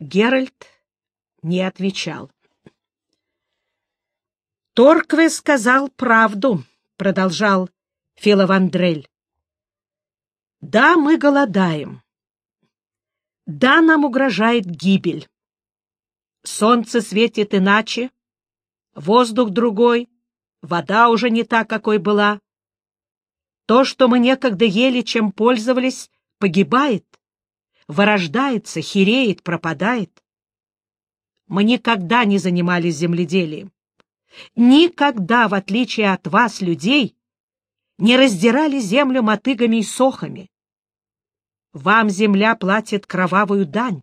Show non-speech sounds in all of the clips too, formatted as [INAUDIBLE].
Геральт не отвечал. Торкве сказал правду, продолжал Филовандрель. Да, мы голодаем. Да, нам угрожает гибель. Солнце светит иначе, воздух другой, вода уже не та, какой была. То, что мы некогда ели, чем пользовались, погибает, вырождается, хереет, пропадает. Мы никогда не занимались земледелием. Никогда, в отличие от вас, людей, не раздирали землю мотыгами и сохами. Вам земля платит кровавую дань.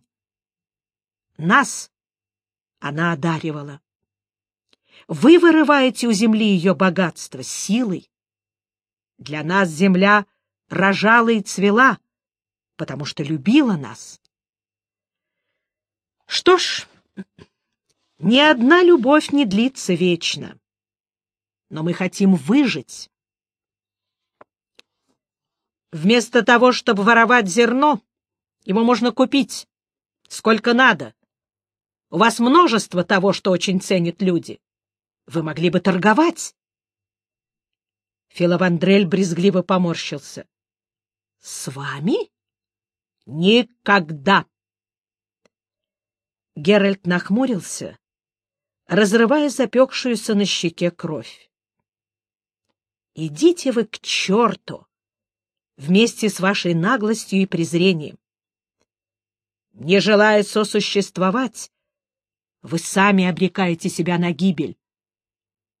Нас она одаривала. Вы вырываете у земли ее богатство силой. Для нас земля рожала и цвела, потому что любила нас. Что ж, ни одна любовь не длится вечно. Но мы хотим выжить. Вместо того, чтобы воровать зерно, его можно купить сколько надо. У вас множество того, что очень ценят люди. Вы могли бы торговать. Филовандрель брезгливо поморщился. — С вами? — Никогда! Геральт нахмурился, разрывая запекшуюся на щеке кровь. — Идите вы к черту! Вместе с вашей наглостью и презрением. Не желая сосуществовать, вы сами обрекаете себя на гибель.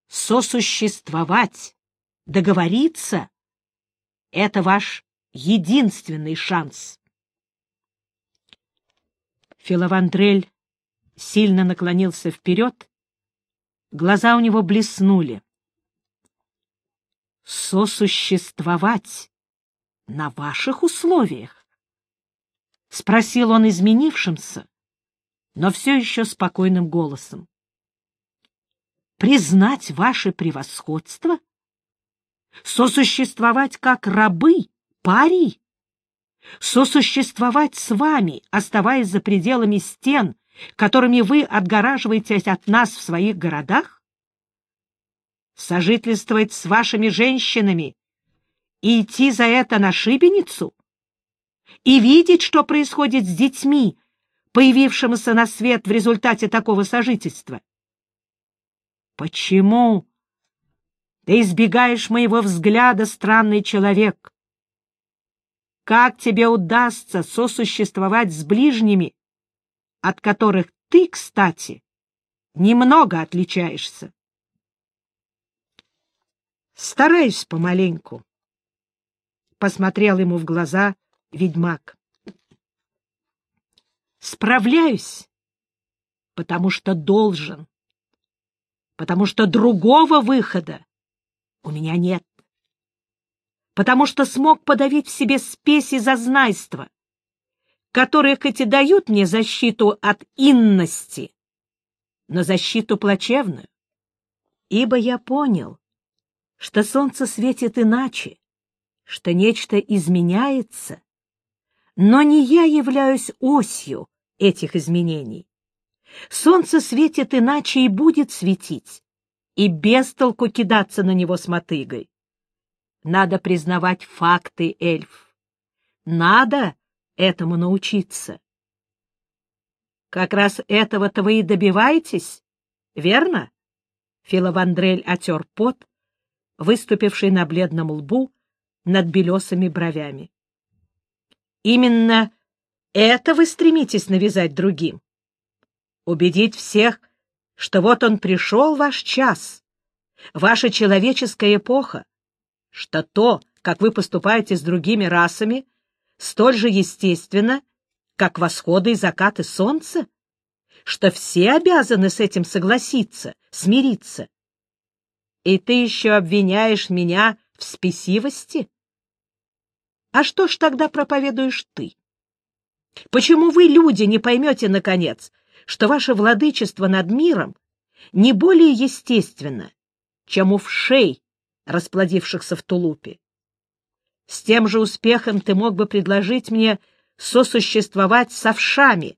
Сосуществовать, договориться — это ваш единственный шанс. Филовандрель сильно наклонился вперед, глаза у него блеснули. «Сосуществовать на ваших условиях?» — спросил он изменившимся, но все еще спокойным голосом. «Признать ваше превосходство? Сосуществовать как рабы, пари? Сосуществовать с вами, оставаясь за пределами стен, которыми вы отгораживаетесь от нас в своих городах? Сожительствовать с вашими женщинами и идти за это на шибеницу? И видеть, что происходит с детьми, появившемуся на свет в результате такого сожительства? Почему ты избегаешь моего взгляда, странный человек? Как тебе удастся сосуществовать с ближними, от которых ты, кстати, немного отличаешься? Стараюсь помаленьку. Посмотрел ему в глаза ведьмак. Справляюсь, потому что должен, потому что другого выхода у меня нет, потому что смог подавить в себе спесь и зазнайство, которые хоть и дают мне защиту от инности, но защиту плачевную, ибо я понял, что солнце светит иначе, что нечто изменяется, но не я являюсь осью этих изменений. Солнце светит иначе и будет светить, и без толку кидаться на него с мотыгой. Надо признавать факты, эльф. Надо этому научиться. Как раз этого-то вы и добиваетесь, верно? Филовандрель отер пот, выступивший на бледном лбу над белесыми бровями. Именно это вы стремитесь навязать другим? Убедить всех, что вот он пришел ваш час, ваша человеческая эпоха, что то, как вы поступаете с другими расами, столь же естественно, как восходы и закаты солнца, что все обязаны с этим согласиться, смириться. И ты еще обвиняешь меня в спесивости? А что ж тогда проповедуешь ты? Почему вы, люди, не поймете, наконец, что ваше владычество над миром не более естественно, чем у вшей, расплодившихся в тулупе? С тем же успехом ты мог бы предложить мне сосуществовать с овшами,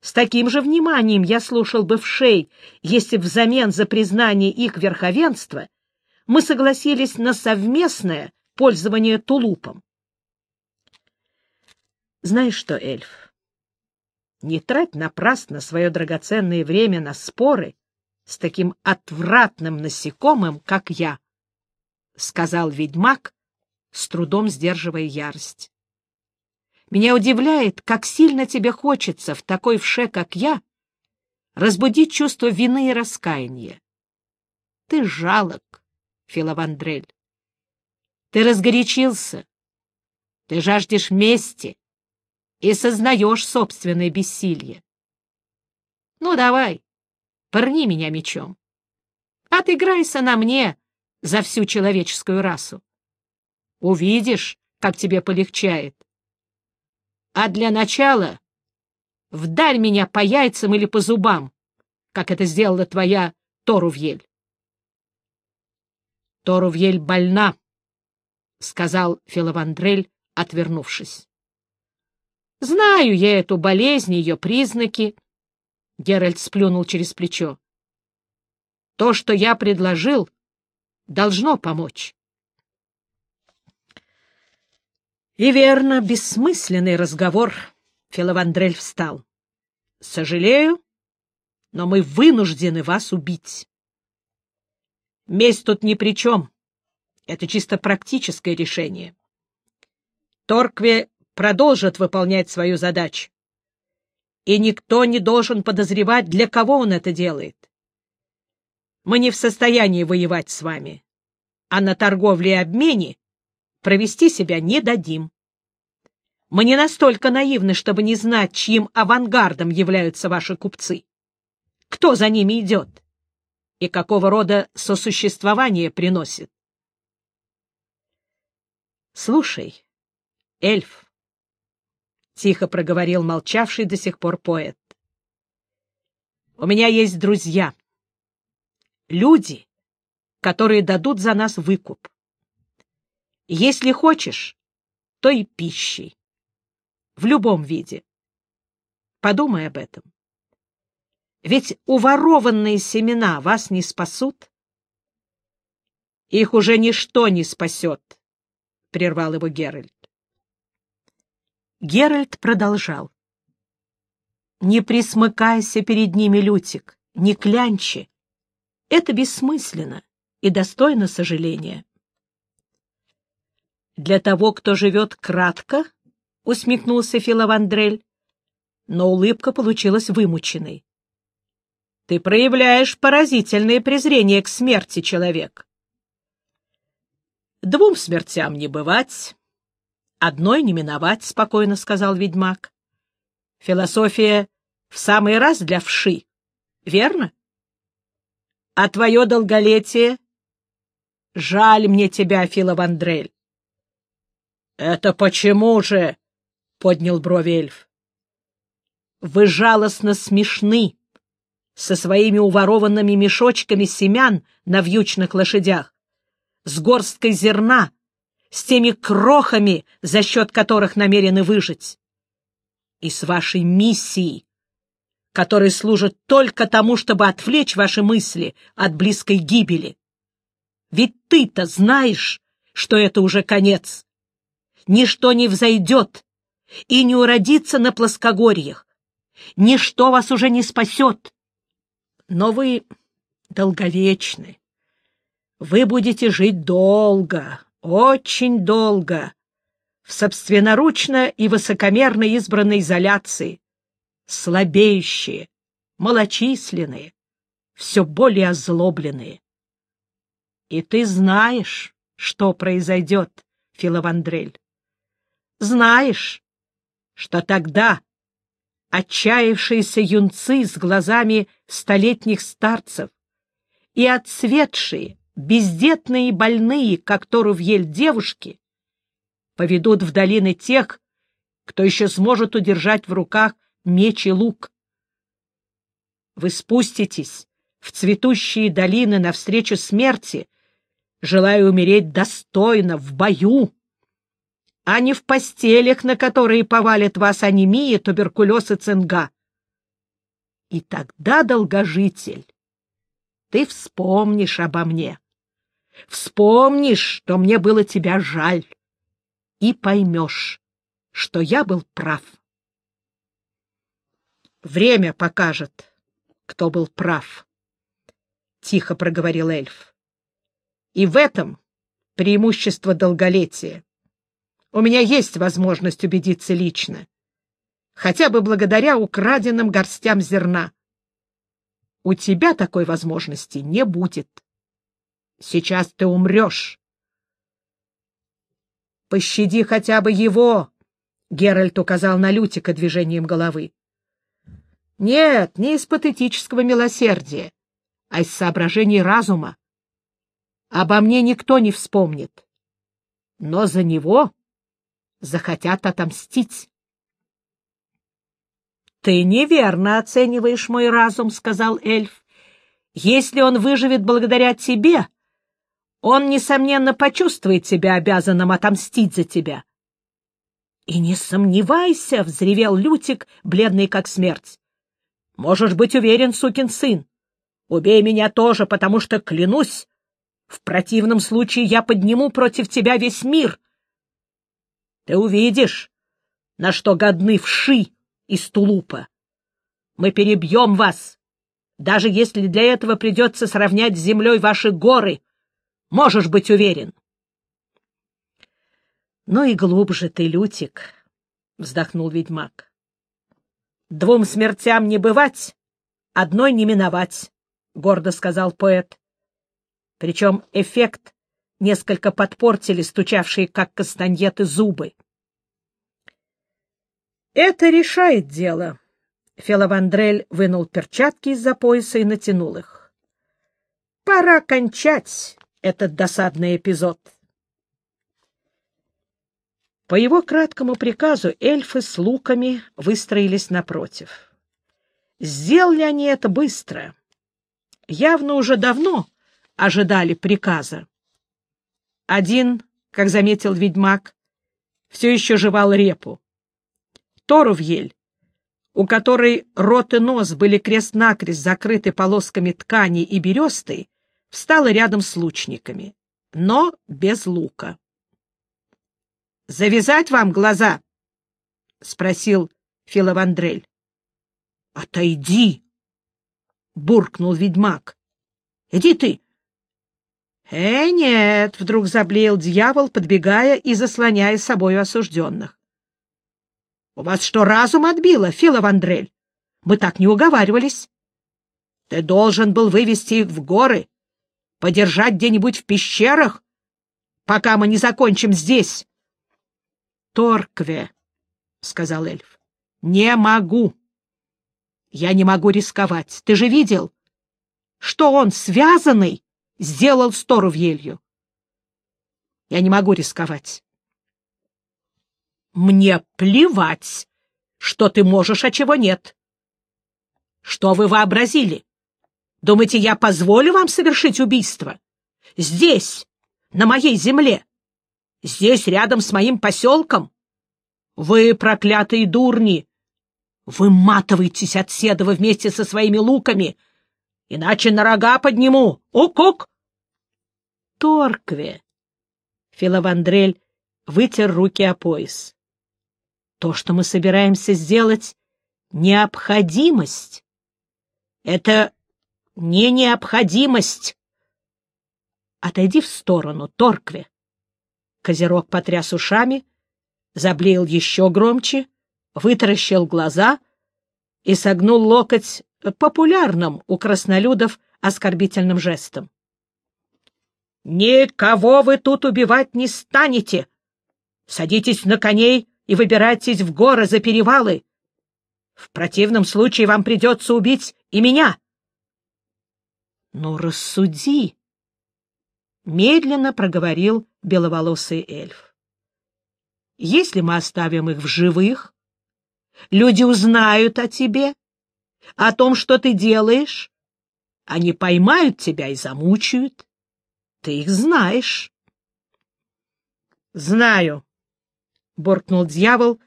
С таким же вниманием я слушал бы в шей, если взамен за признание их верховенства мы согласились на совместное пользование тулупом. Знаешь что, эльф, не трать напрасно свое драгоценное время на споры с таким отвратным насекомым, как я, — сказал ведьмак, с трудом сдерживая ярость. Меня удивляет, как сильно тебе хочется в такой вше, как я, разбудить чувство вины и раскаяния. Ты жалок, Филовандрель. Ты разгорячился. Ты жаждешь мести и сознаешь собственное бессилие. Ну, давай, Порни меня мечом. Отыграйся на мне за всю человеческую расу. Увидишь, как тебе полегчает. А для начала вдарь меня по яйцам или по зубам, как это сделала твоя Торувьель. Торувьель больна, — сказал Филовандрель, отвернувшись. Знаю я эту болезнь, ее признаки, — Геральт сплюнул через плечо. То, что я предложил, должно помочь. И верно, бессмысленный разговор. Филовандрель встал. Сожалею, но мы вынуждены вас убить. Месть тут ни при чем. Это чисто практическое решение. Торкве продолжит выполнять свою задачу и никто не должен подозревать, для кого он это делает. Мы не в состоянии воевать с вами, а на торговле и обмене провести себя не дадим. Мы не настолько наивны, чтобы не знать, чьим авангардом являются ваши купцы. Кто за ними идет и какого рода сосуществование приносит. Слушай, эльф, — тихо проговорил молчавший до сих пор поэт. «У меня есть друзья, люди, которые дадут за нас выкуп. Если хочешь, то и пищей, в любом виде. Подумай об этом. Ведь уворованные семена вас не спасут. Их уже ничто не спасет, — прервал его Геральт. Геральт продолжал. «Не присмыкайся перед ними, Лютик, не клянчи. Это бессмысленно и достойно сожаления». «Для того, кто живет кратко», — усмехнулся Филовандрель, но улыбка получилась вымученной. «Ты проявляешь поразительное презрение к смерти, человек». «Двум смертям не бывать», одной не миновать, — спокойно сказал ведьмак. — Философия в самый раз для вши, верно? — А твое долголетие? — Жаль мне тебя, Филовандрель. — Это почему же? — поднял брови эльф. — Вы жалостно смешны со своими уворованными мешочками семян на вьючных лошадях, с горсткой зерна, с теми крохами, за счет которых намерены выжить, и с вашей миссией, которая служит только тому, чтобы отвлечь ваши мысли от близкой гибели. Ведь ты-то знаешь, что это уже конец. Ничто не взойдет и не уродится на плоскогорьях. Ничто вас уже не спасет. Но вы долговечны. Вы будете жить долго, очень долго, в собственноручно и высокомерно избранной изоляции, слабеющие, малочисленные, все более озлобленные. И ты знаешь, что произойдет, Филовандрель. Знаешь, что тогда отчаявшиеся юнцы с глазами столетних старцев и отцветшие, бездетные и больные, как Торувьель девушки, поведут в долины тех, кто еще сможет удержать в руках меч и лук. Вы спуститесь в цветущие долины навстречу смерти, желая умереть достойно, в бою, а не в постелях, на которые повалят вас анемия, туберкулез и цинга. И тогда, долгожитель, ты вспомнишь обо мне. Вспомнишь, что мне было тебя жаль, и поймешь, что я был прав. Время покажет, кто был прав, — тихо проговорил эльф. И в этом преимущество долголетия. У меня есть возможность убедиться лично, хотя бы благодаря украденным горстям зерна. У тебя такой возможности не будет. Сейчас ты умрешь. Пощади хотя бы его, — Геральт указал на Лютика движением головы. Нет, не из патетического милосердия, а из соображений разума. Обо мне никто не вспомнит. Но за него захотят отомстить. — Ты неверно оцениваешь мой разум, — сказал эльф. — Если он выживет благодаря тебе, он, несомненно, почувствует себя обязанным отомстить за тебя. — И не сомневайся, — взревел Лютик, бледный как смерть. — Можешь быть уверен, сукин сын. Убей меня тоже, потому что, клянусь, в противном случае я подниму против тебя весь мир. Ты увидишь, на что годны вши из тулупа. Мы перебьем вас, даже если для этого придется сравнять с землей ваши горы. Можешь быть уверен. — Ну и глубже ты, Лютик, — вздохнул ведьмак. — Двум смертям не бывать, одной не миновать, — гордо сказал поэт. Причем эффект несколько подпортили стучавшие, как кастаньеты, зубы. «Это решает дело», — Феловандрель вынул перчатки из-за пояса и натянул их. «Пора кончать этот досадный эпизод». По его краткому приказу эльфы с луками выстроились напротив. Сделали они это быстро. Явно уже давно ожидали приказа. Один, как заметил ведьмак, все еще жевал репу. Торовьель, у которой рот и нос были крест-накрест закрыты полосками ткани и берестой, встала рядом с лучниками, но без лука. — Завязать вам глаза? — спросил Филовандрель. — Отойди! — буркнул ведьмак. — Иди ты! «Э, нет!» — вдруг заблеял дьявол, подбегая и заслоняя собою осужденных. «У вас что, разум отбило, Филовандрель? Мы так не уговаривались. Ты должен был вывести их в горы, подержать где-нибудь в пещерах, пока мы не закончим здесь». «Торкве», — сказал эльф, — «не могу. Я не могу рисковать. Ты же видел, что он связанный?» сделал стору в. Я не могу рисковать. Мне плевать, что ты можешь, а чего нет. Что вы вообразили? Думаете, я позволю вам совершить убийство? Здесь, на моей земле? Здесь, рядом с моим поселком? Вы, проклятые дурни! Вы матываетесь от Седова вместе со своими луками — иначе на рога подниму. Ук-ук! Торкве! Филовандрель вытер руки о пояс. То, что мы собираемся сделать, — необходимость. Это не необходимость. Отойди в сторону, Торкве. Козерог потряс ушами, заблеял еще громче, вытаращил глаза и согнул локоть популярным у краснолюдов оскорбительным жестом. «Никого вы тут убивать не станете! Садитесь на коней и выбирайтесь в горы за перевалы. В противном случае вам придется убить и меня». «Ну, рассуди!» — медленно проговорил беловолосый эльф. «Если мы оставим их в живых, люди узнают о тебе о том, что ты делаешь. Они поймают тебя и замучают. Ты их знаешь. — Знаю, — буркнул дьявол,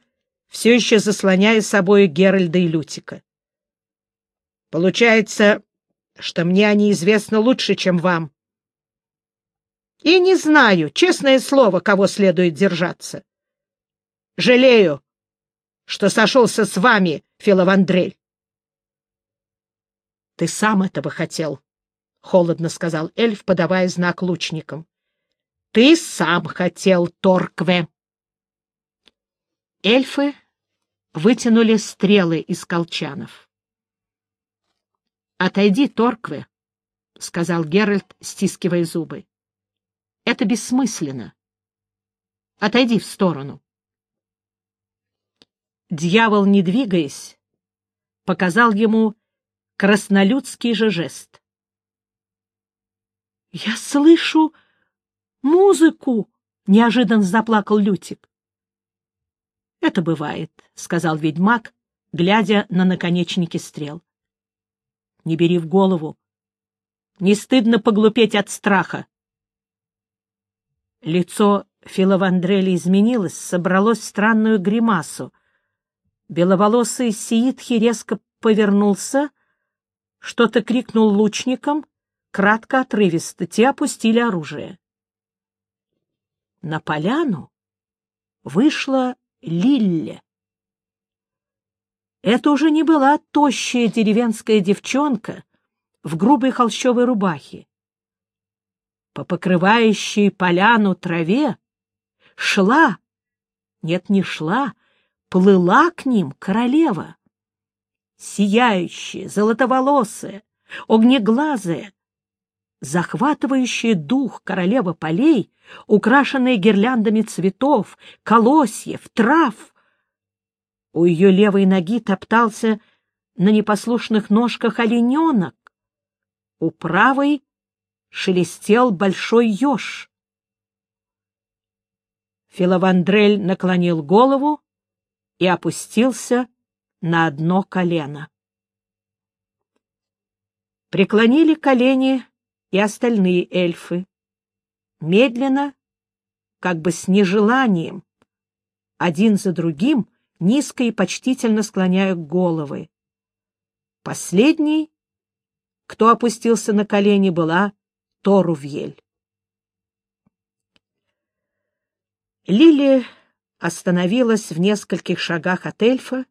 все еще заслоняя собой Геральда и Лютика. Получается, что мне они известны лучше, чем вам. И не знаю, честное слово, кого следует держаться. Жалею, что сошелся с вами, Филовандрель. — Ты сам этого хотел, — холодно сказал эльф, подавая знак лучникам. — Ты сам хотел, Торкве. Эльфы вытянули стрелы из колчанов. — Отойди, Торкве, — сказал Геральт, стискивая зубы. — Это бессмысленно. Отойди в сторону. Дьявол, не двигаясь, показал ему краснолюдский же жест. — Я слышу музыку! — неожиданно заплакал Лютик. — Это бывает, — сказал ведьмак, глядя на наконечники стрел. — Не бери в голову. Не стыдно поглупеть от страха. Лицо Филовандрели изменилось, собралось в странную гримасу. Беловолосый Сиитхи резко повернулся, что-то крикнул лучникам, кратко отрывисто, те опустили оружие. На поляну вышла Лилле. Это уже не была тощая деревенская девчонка в грубой холщовой рубахе. По покрывающей поляну траве шла, нет, не шла, плыла к ним королева. Сияющая, золотоволосая, огнеглазая, захватывающая дух королева полей, украшенная гирляндами цветов, колосьев, трав. У ее левой ноги топтался на непослушных ножках олененок, у правой шелестел большой еж. Филовандрель наклонил голову и опустился на одно колено. Преклонили колени и остальные эльфы. Медленно, как бы с нежеланием, один за другим, низко и почтительно склоняя головы. Последний, кто опустился на колени, была Торувьель. Лили остановилась в нескольких шагах от эльфа,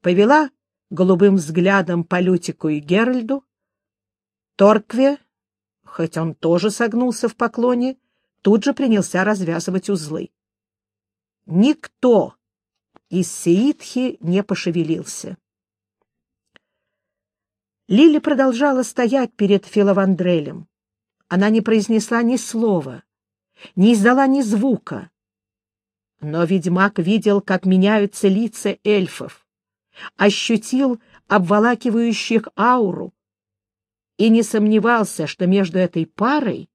повела голубым взглядом по Лютику и Геральду. Торкве хоть он тоже согнулся в поклоне, тут же принялся развязывать узлы. Никто из Сеидхи не пошевелился. Лили продолжала стоять перед Филовандрелем. Она не произнесла ни слова, не издала ни звука. Но ведьмак видел, как меняются лица эльфов, ощутил обволакивающих ауру, и не сомневался, что между этой парой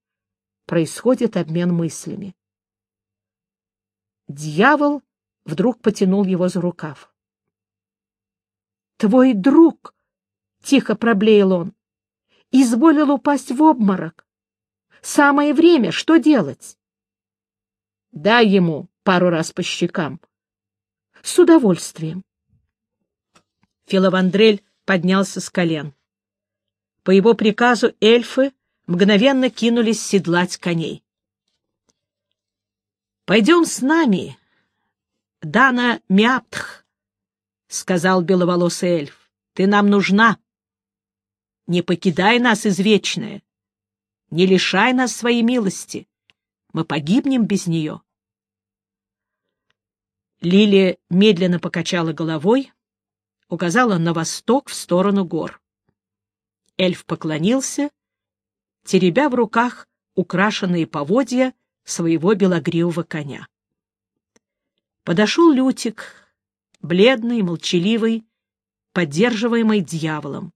происходит обмен мыслями. Дьявол вдруг потянул его за рукав. — Твой друг, — тихо проблеял он, — изволил упасть в обморок. Самое время, что делать? — Дай ему пару раз по щекам. — С удовольствием. Филовандрель поднялся с колен. По его приказу эльфы мгновенно кинулись седлать коней. «Пойдем с нами, Дана Мяптх», — сказал беловолосый эльф. «Ты нам нужна. Не покидай нас, извечная. Не лишай нас своей милости. Мы погибнем без нее». Лилия медленно покачала головой, указала на восток в сторону гор. Эльф поклонился, теребя в руках украшенные поводья своего белогривого коня. Подошел Лютик, бледный, молчаливый, поддерживаемый дьяволом.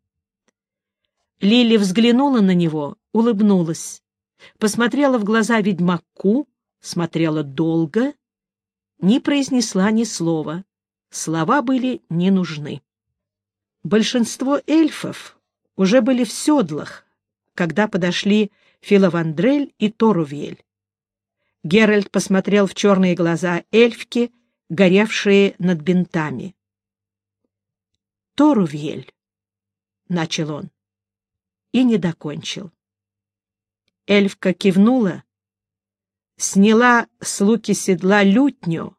Лили взглянула на него, улыбнулась, посмотрела в глаза ведьмаку, смотрела долго, не произнесла ни слова. Слова были не нужны. Большинство эльфов уже были в седлах, когда подошли Филовандрель и Торувель. Геральт посмотрел в черные глаза эльфки, горевшие над бинтами. Торувель, начал он и не докончил. Эльфка кивнула, сняла с луки седла лютню,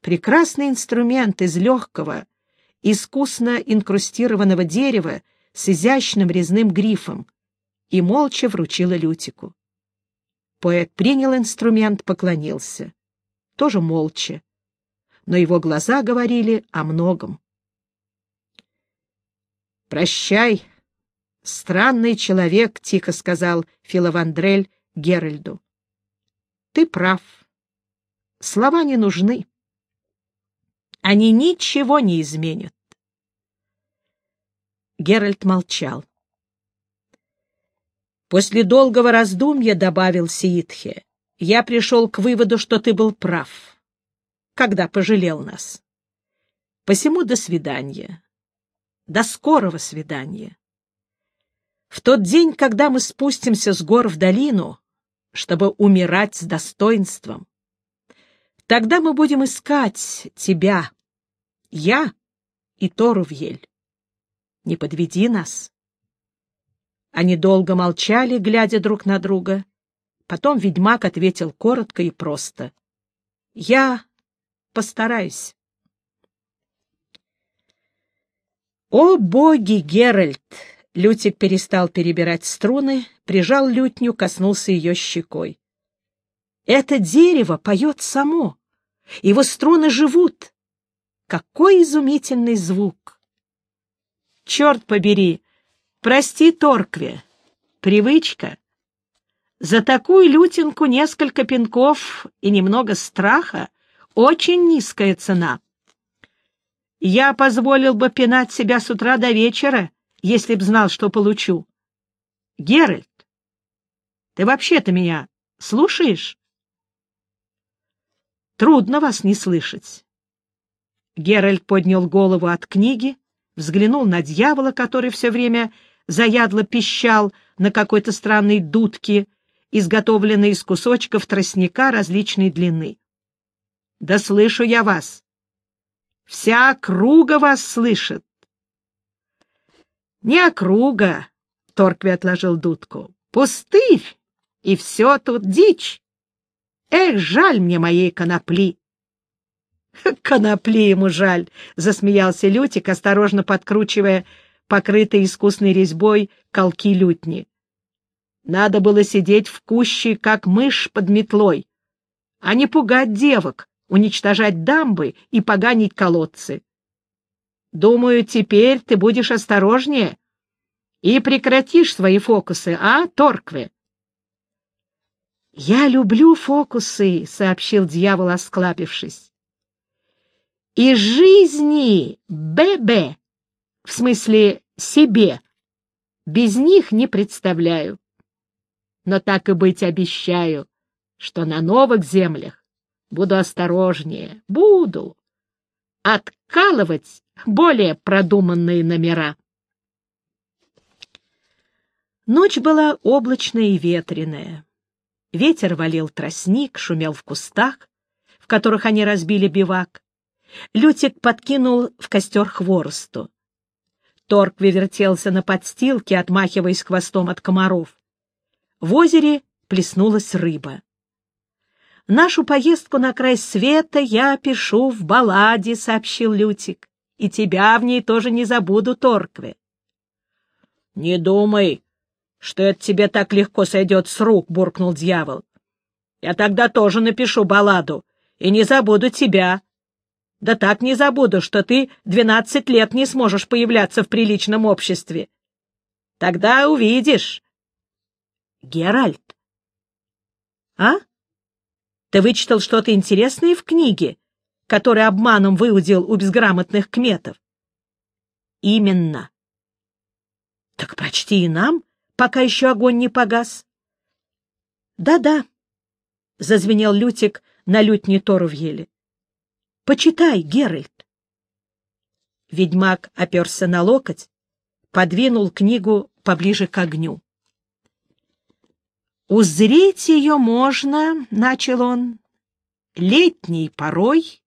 прекрасный инструмент из легкого, искусно инкрустированного дерева с изящным резным грифом, и молча вручила Лютику. Поэт принял инструмент, поклонился. Тоже молча. Но его глаза говорили о многом. «Прощай, странный человек», — тихо сказал Филовандрель Геральду. «Ты прав. Слова не нужны. Они ничего не изменят». Геральт молчал. После долгого раздумья добавил Сиитхе, я пришел к выводу, что ты был прав, когда пожалел нас. Посему до свидания. До скорого свидания. В тот день, когда мы спустимся с гор в долину, чтобы умирать с достоинством, тогда мы будем искать тебя, я и Торувьель. Не подведи нас. Они долго молчали, глядя друг на друга. Потом ведьмак ответил коротко и просто. — Я постараюсь. «О, боги, Геральт!» Лютик перестал перебирать струны, прижал лютню, коснулся ее щекой. «Это дерево поет само, его струны живут. Какой изумительный звук!» «Черт побери! Прости, Торкве, привычка. За такую лютинку несколько пинков и немного страха — очень низкая цена. Я позволил бы пинать себя с утра до вечера, если б знал, что получу. Геральт, ты вообще-то меня слушаешь? Трудно вас не слышать. Геральт поднял голову от книги, взглянул на дьявола, который все время заядло пищал на какой-то странной дудке, изготовленной из кусочков тростника различной длины. — Да слышу я вас! Вся округа вас слышит! — Не округа, — Торкви отложил дудку, — пустырь, и все тут дичь. Эх, жаль мне моей конопли! [LAUGHS] — Конопли ему жаль, — засмеялся Лютик, осторожно подкручивая покрытые искусной резьбой колки лютни. Надо было сидеть в куще, как мышь под метлой, а не пугать девок, уничтожать дамбы и поганить колодцы. Думаю, теперь ты будешь осторожнее и прекратишь свои фокусы, а, Торкве? — Я люблю фокусы, — сообщил дьявол, осклапившись. — И жизни, Бебе, в смысле себе, без них не представляю. Но так и быть обещаю, что на новых землях буду осторожнее, буду откалывать более продуманные номера. Ночь была облачная и ветреная. Ветер валил тростник, шумел в кустах, в которых они разбили бивак. Лютик подкинул в костер хворосту. Торкви вертелся на подстилке, отмахиваясь хвостом от комаров. В озере плеснулась рыба. «Нашу поездку на край света я пишу в балладе», — сообщил Лютик. «И тебя в ней тоже не забуду, Торкви». «Не думай, что это тебе так легко сойдет с рук», — буркнул дьявол. «Я тогда тоже напишу балладу и не забуду тебя, да так не забуду, что ты двенадцать лет не сможешь появляться в приличном обществе. Тогда увидишь. Геральт. А? Ты вычитал что-то интересное в книге, которую обманом выудил у безграмотных кметов? Именно. Так прочти и нам, пока еще огонь не погас. Да-да, — зазвенел Лютик на лютне Тору в еле. Почитай, Геральт. Ведьмак оперся на локоть, подвинул книгу поближе к огню. «Узреть ее можно, — начал он, — летней порой,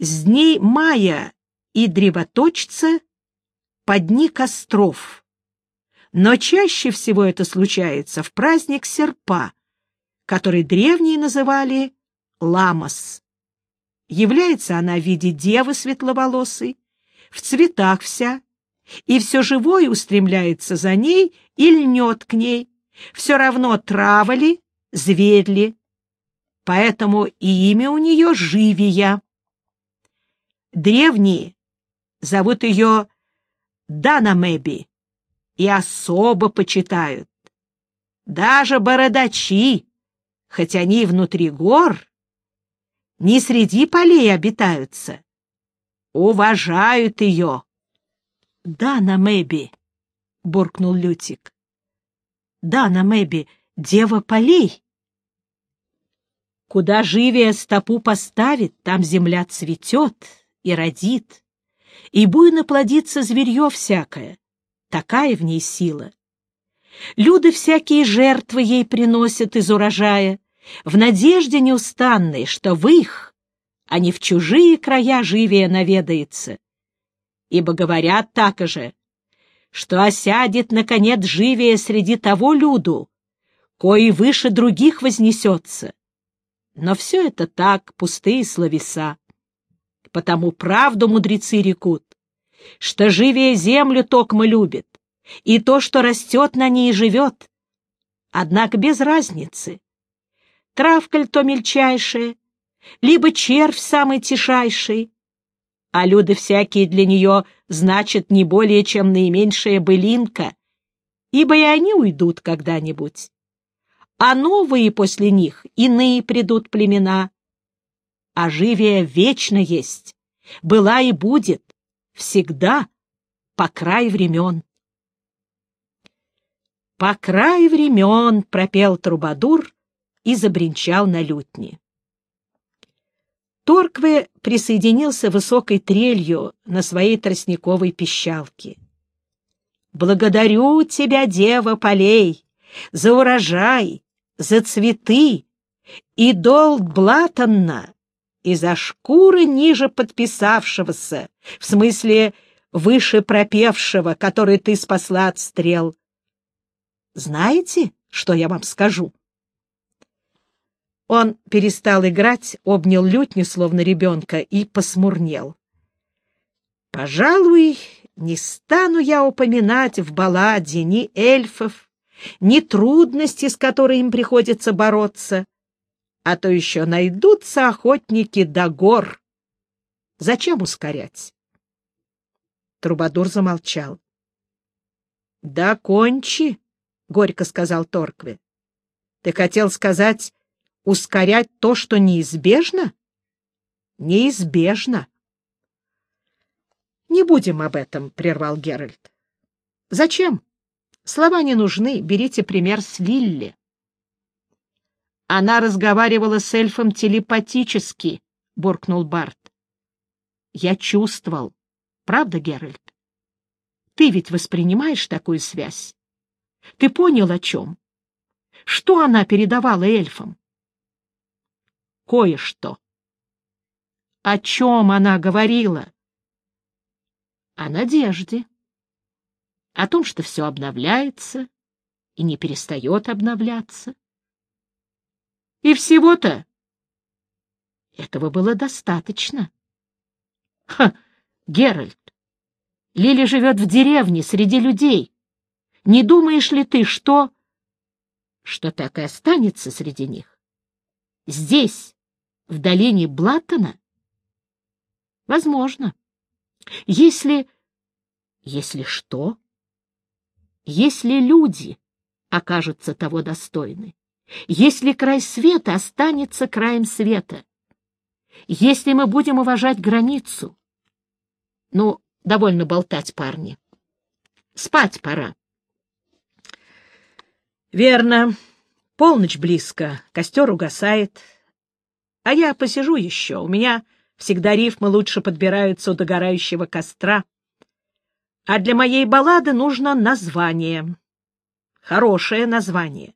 с дней мая и древоточца под дни костров. Но чаще всего это случается в праздник серпа, который древние называли Ламос. Является она в виде девы светловолосой, в цветах вся, и все живое устремляется за ней и льнет к ней, все равно трава ли, зверь ли. Поэтому и имя у нее Живия. Древние зовут ее Данамеби и особо почитают. Даже бородачи, хоть они и внутри гор, не среди полей обитаются, уважают ее. — Да, на Мэби, — буркнул Лютик. — Да, на Мэби, дева полей. Куда живее стопу поставит, там земля цветет и родит, и буйно плодится зверье всякое, такая в ней сила. Люди всякие жертвы ей приносят из урожая, в надежде неустанной, что в их, а не в чужие края живее наведается ибо говорят так же, что осядет, наконец, живее среди того люду, кои выше других вознесется. Но все это так, пустые словеса. Потому правду мудрецы рекут, что живее землю токмо любит, и то, что растет на ней, живет. Однако без разницы. Травкаль то мельчайшая, либо червь самый тишайший, а люди всякие для нее значат не более, чем наименьшая былинка, ибо и они уйдут когда-нибудь. А новые после них иные придут племена. А живее вечно есть, была и будет, всегда, по край времен. «По край времен!» — пропел трубадур и забринчал на лютне. Торкве присоединился высокой трелью на своей тростниковой пищалке. «Благодарю тебя, дева полей, за урожай, за цветы и долг Блатанна, и за шкуры ниже подписавшегося, в смысле выше пропевшего, который ты спасла от стрел. Знаете, что я вам скажу?» Он перестал играть, обнял лютню, словно ребенка, и посмурнел. «Пожалуй, не стану я упоминать в балладе ни эльфов, ни трудности, с которыми им приходится бороться, а то еще найдутся охотники до гор. Зачем ускорять?» Трубадур замолчал. — Да кончи, — горько сказал Торкве. — Ты хотел сказать, ускорять то, что неизбежно? Неизбежно. Не будем об этом, прервал Геральт. Зачем? Слова не нужны, берите пример с Лилли. Она разговаривала с эльфом телепатически, буркнул Барт. Я чувствовал. Правда, Геральт? Ты ведь воспринимаешь такую связь? Ты понял, о чем? Что она передавала эльфам? кое-что. О чем она говорила? О надежде. О том, что все обновляется и не перестает обновляться. И всего-то этого было достаточно. Ха, Геральт, Лили живет в деревне среди людей. Не думаешь ли ты, что... что так и останется среди них? Здесь, в долине Блаттона? Возможно. Если... Если что? Если люди окажутся того достойны. Если край света останется краем света. Если мы будем уважать границу. Ну, довольно болтать, парни. Спать пора. Верно. Полночь близко, костер угасает. А я посижу еще, у меня всегда рифмы лучше подбираются у догорающего костра. А для моей баллады нужно название. Хорошее название.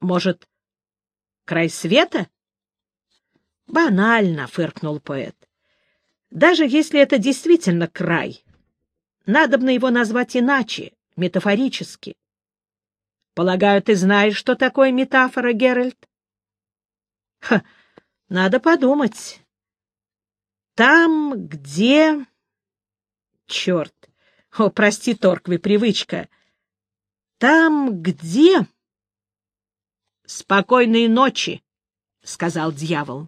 Может, край света? Банально, фыркнул поэт. Даже если это действительно край, надобно его назвать иначе, метафорически. Полагаю, ты знаешь, что такое метафора, Геральт? Ха, надо подумать. Там, где... Черт! О, прости, Торкви, привычка. Там, где... Спокойной ночи, — сказал дьявол.